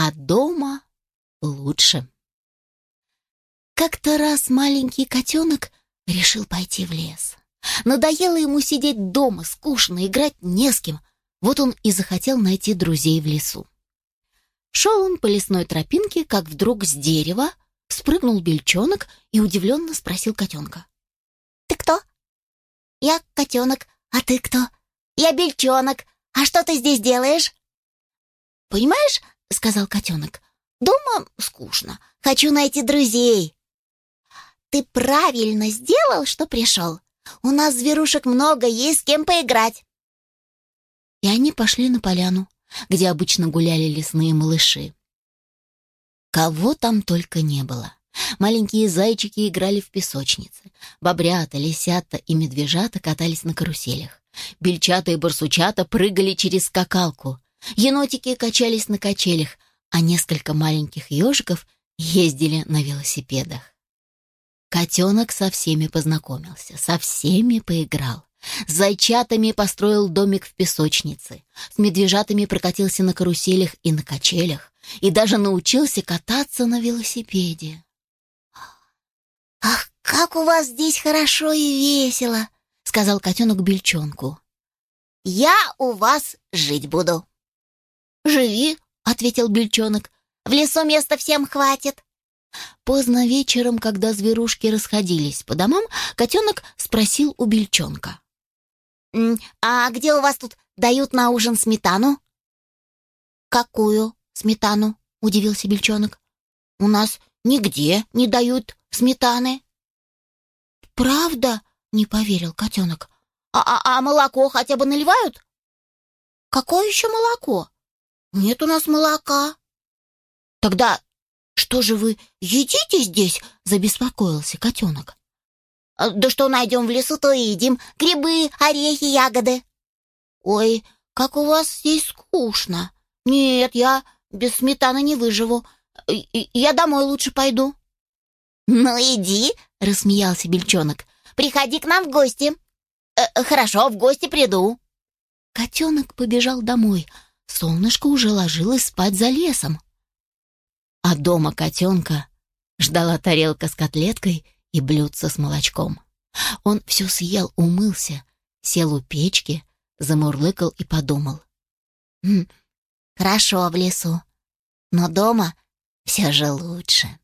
а дома лучше. Как-то раз маленький котенок решил пойти в лес. Надоело ему сидеть дома, скучно, играть не с кем. Вот он и захотел найти друзей в лесу. Шел он по лесной тропинке, как вдруг с дерева спрыгнул бельчонок и удивленно спросил котенка. «Ты кто?» «Я котенок. А ты кто?» «Я бельчонок. А что ты здесь делаешь?» «Понимаешь, — сказал котенок, — дома скучно. Хочу найти друзей». «Ты правильно сделал, что пришел. У нас зверушек много, есть с кем поиграть». И они пошли на поляну, где обычно гуляли лесные малыши. Кого там только не было. Маленькие зайчики играли в песочнице. Бобрята, лисята и медвежата катались на каруселях. Бельчата и барсучата прыгали через скакалку. Енотики качались на качелях, а несколько маленьких ежиков ездили на велосипедах. Котенок со всеми познакомился, со всеми поиграл. С зайчатами построил домик в песочнице, с медвежатами прокатился на каруселях и на качелях, и даже научился кататься на велосипеде. «Ах, как у вас здесь хорошо и весело!» — сказал котенок бельчонку. «Я у вас жить буду». «Живи», — ответил бельчонок. «В лесу места всем хватит». Поздно вечером, когда зверушки расходились по домам, котенок спросил у бельчонка. «А где у вас тут дают на ужин сметану?» «Какую сметану?» — удивился бельчонок. «У нас нигде не дают сметаны». «Правда?» — не поверил котенок. «А, а, а молоко хотя бы наливают?» «Какое еще молоко?» «Нет у нас молока». «Тогда что же вы едите здесь?» — забеспокоился котенок. А, «Да что найдем в лесу, то и едим. Грибы, орехи, ягоды». «Ой, как у вас здесь скучно. Нет, я без сметаны не выживу. Я домой лучше пойду». «Ну иди», — рассмеялся Бельчонок. «Приходи к нам в гости». Э, «Хорошо, в гости приду». Котенок побежал домой. Солнышко уже ложилось спать за лесом. А дома котенка ждала тарелка с котлеткой и блюдце с молочком. Он все съел, умылся, сел у печки, замурлыкал и подумал. «Хм, хорошо в лесу, но дома все же лучше».